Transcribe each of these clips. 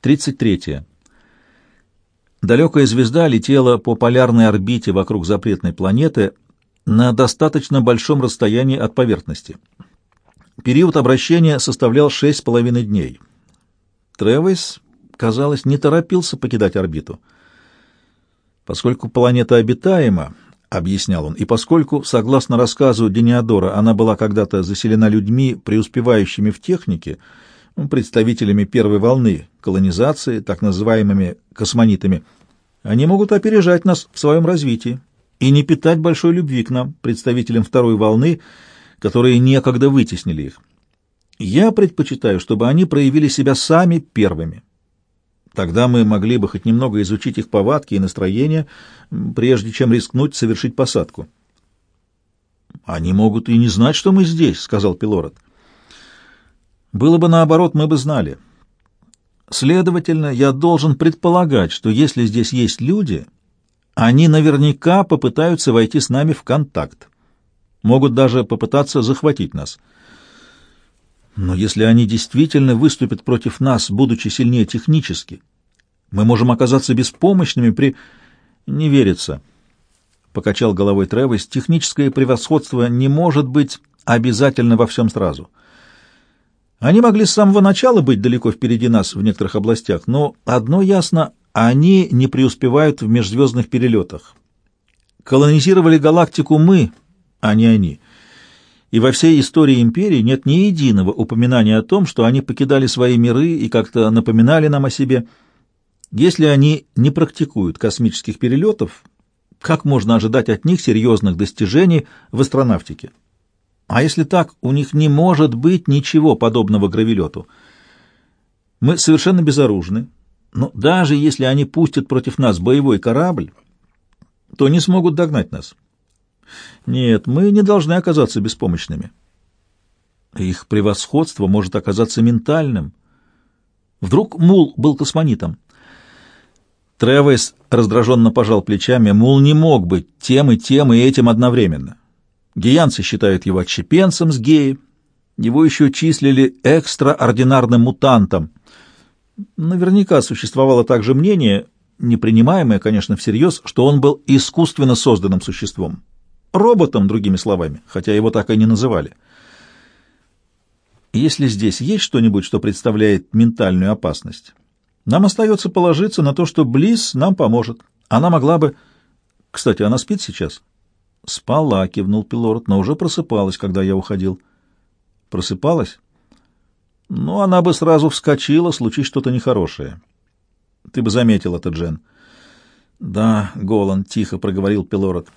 33. Далекая звезда летела по полярной орбите вокруг запретной планеты на достаточно большом расстоянии от поверхности. Период обращения составлял шесть с половиной дней. Тревис, казалось, не торопился покидать орбиту. Поскольку планета обитаема, — объяснял он, — и поскольку, согласно рассказу Дениадора, она была когда-то заселена людьми, преуспевающими в технике, представителями первой волны колонизации, так называемыми космонитами, они могут опережать нас в своем развитии и не питать большой любви к нам, представителям второй волны, которые некогда вытеснили их. Я предпочитаю, чтобы они проявили себя сами первыми. Тогда мы могли бы хоть немного изучить их повадки и настроения, прежде чем рискнуть совершить посадку. «Они могут и не знать, что мы здесь», — сказал Пилород. «Было бы наоборот, мы бы знали. Следовательно, я должен предполагать, что если здесь есть люди, они наверняка попытаются войти с нами в контакт. Могут даже попытаться захватить нас». Но если они действительно выступят против нас, будучи сильнее технически, мы можем оказаться беспомощными при... Не верится, — покачал головой Тревис, — техническое превосходство не может быть обязательно во всем сразу. Они могли с самого начала быть далеко впереди нас в некоторых областях, но одно ясно — они не преуспевают в межзвездных перелетах. Колонизировали галактику мы, а не они — и во всей истории империи нет ни единого упоминания о том, что они покидали свои миры и как-то напоминали нам о себе. Если они не практикуют космических перелетов, как можно ожидать от них серьезных достижений в астронавтике? А если так, у них не может быть ничего подобного гравилету. Мы совершенно безоружны, но даже если они пустят против нас боевой корабль, то не смогут догнать нас. Нет, мы не должны оказаться беспомощными. Их превосходство может оказаться ментальным. Вдруг Мул был космонитом? Тревес раздраженно пожал плечами. Мул не мог быть тем и тем и этим одновременно. Гиянцы считают его отщепенцем с геи. Его еще числили экстраординарным мутантом. Наверняка существовало также мнение, не принимаемое, конечно, всерьез, что он был искусственно созданным существом роботом, другими словами, хотя его так и не называли. Если здесь есть что-нибудь, что представляет ментальную опасность, нам остается положиться на то, что Близ нам поможет. Она могла бы... Кстати, она спит сейчас? Спала, кивнул Пилород, но уже просыпалась, когда я уходил. Просыпалась? Ну, она бы сразу вскочила, случись что-то нехорошее. Ты бы заметил это, Джен. Да, Голан, тихо проговорил Пилород.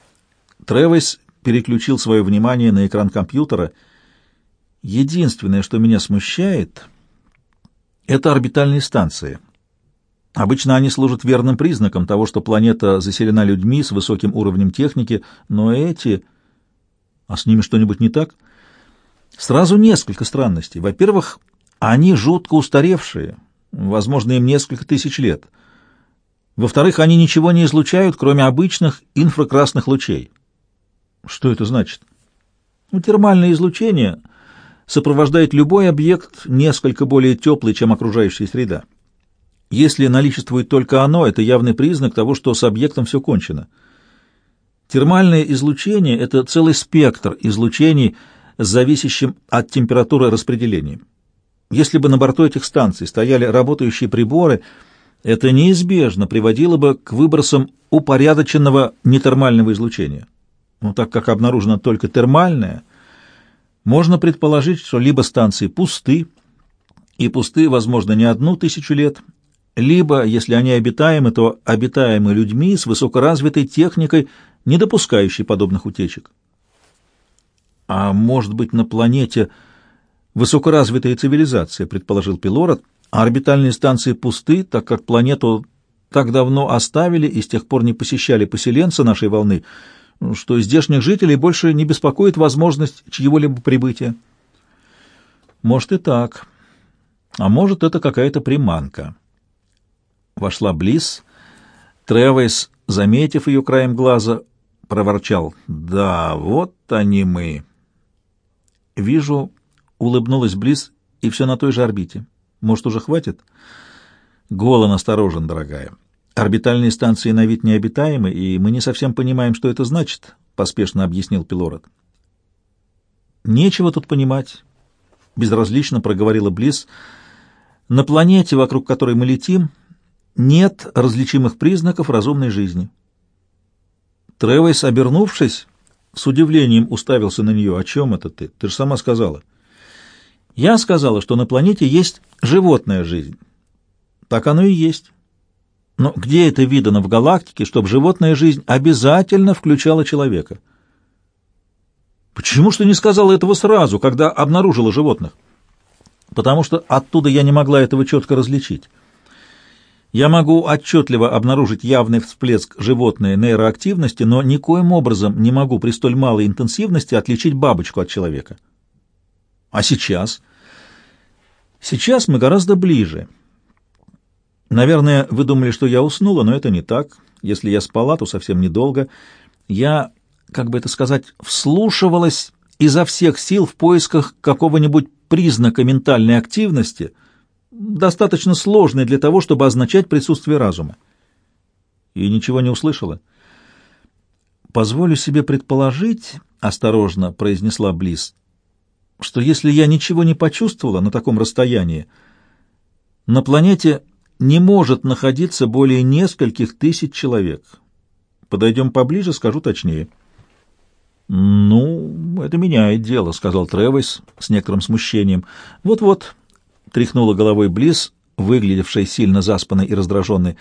Тревис переключил свое внимание на экран компьютера. Единственное, что меня смущает, это орбитальные станции. Обычно они служат верным признаком того, что планета заселена людьми с высоким уровнем техники, но эти... А с ними что-нибудь не так? Сразу несколько странностей. Во-первых, они жутко устаревшие, возможно, им несколько тысяч лет. Во-вторых, они ничего не излучают, кроме обычных инфракрасных лучей. Что это значит? Ну, термальное излучение сопровождает любой объект несколько более теплый, чем окружающая среда. Если наличествует только оно, это явный признак того, что с объектом все кончено. Термальное излучение — это целый спектр излучений, зависящим от температуры распределения. Если бы на борту этих станций стояли работающие приборы, это неизбежно приводило бы к выбросам упорядоченного нетермального излучения но так как обнаружено только термальное, можно предположить, что либо станции пусты, и пусты, возможно, не одну тысячу лет, либо, если они обитаемы, то обитаемы людьми с высокоразвитой техникой, не допускающей подобных утечек. А может быть, на планете высокоразвитая цивилизация, предположил Пилород, а орбитальные станции пусты, так как планету так давно оставили и с тех пор не посещали поселенцы нашей волны, что здешних жителей больше не беспокоит возможность чьего-либо прибытия. Может и так. А может, это какая-то приманка. Вошла Близ. Тревес, заметив ее краем глаза, проворчал. «Да, вот они мы». «Вижу», — улыбнулась Близ, — «и все на той же орбите. Может, уже хватит?» Голан осторожен, дорогая. Орбитальные станции на вид необитаемы, и мы не совсем понимаем, что это значит, — поспешно объяснил Пилород. Нечего тут понимать, — безразлично проговорила Близ. На планете, вокруг которой мы летим, нет различимых признаков разумной жизни. Тревойс, обернувшись, с удивлением уставился на нее. «О чем это ты? Ты же сама сказала». «Я сказала, что на планете есть животная жизнь». «Так оно и есть». «Но где это видано в галактике, чтобы животная жизнь обязательно включала человека?» «Почему ты не сказала этого сразу, когда обнаружила животных?» «Потому что оттуда я не могла этого четко различить». Я могу отчетливо обнаружить явный всплеск животной нейроактивности, но никоим образом не могу при столь малой интенсивности отличить бабочку от человека. А сейчас? Сейчас мы гораздо ближе. Наверное, вы думали, что я уснула, но это не так. Если я спала, то совсем недолго. Я, как бы это сказать, вслушивалась изо всех сил в поисках какого-нибудь признака ментальной активности — достаточно сложной для того, чтобы означать присутствие разума. И ничего не услышала. «Позволю себе предположить», — осторожно произнесла Близ, «что если я ничего не почувствовала на таком расстоянии, на планете не может находиться более нескольких тысяч человек. Подойдем поближе, скажу точнее». «Ну, это меняет дело», — сказал Тревис с некоторым смущением. «Вот-вот» тряхнула головой Близ, выглядевшая сильно заспанной и раздраженной.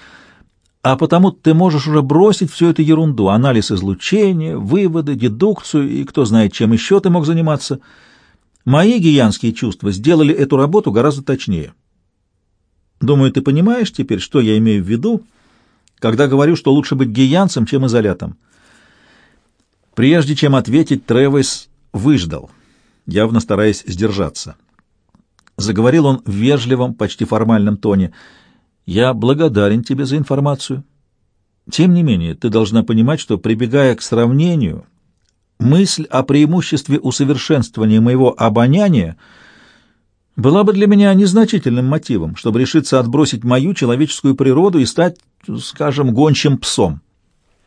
А потому ты можешь уже бросить всю эту ерунду, анализ излучения, выводы, дедукцию и кто знает, чем еще ты мог заниматься. Мои гиянские чувства сделали эту работу гораздо точнее. Думаю, ты понимаешь теперь, что я имею в виду, когда говорю, что лучше быть гиянцем, чем изолятом. Прежде чем ответить, Тревис выждал, явно стараясь сдержаться. Заговорил он в вежливом, почти формальном тоне. «Я благодарен тебе за информацию. Тем не менее, ты должна понимать, что, прибегая к сравнению, мысль о преимуществе усовершенствования моего обоняния была бы для меня незначительным мотивом, чтобы решиться отбросить мою человеческую природу и стать, скажем, гончим псом».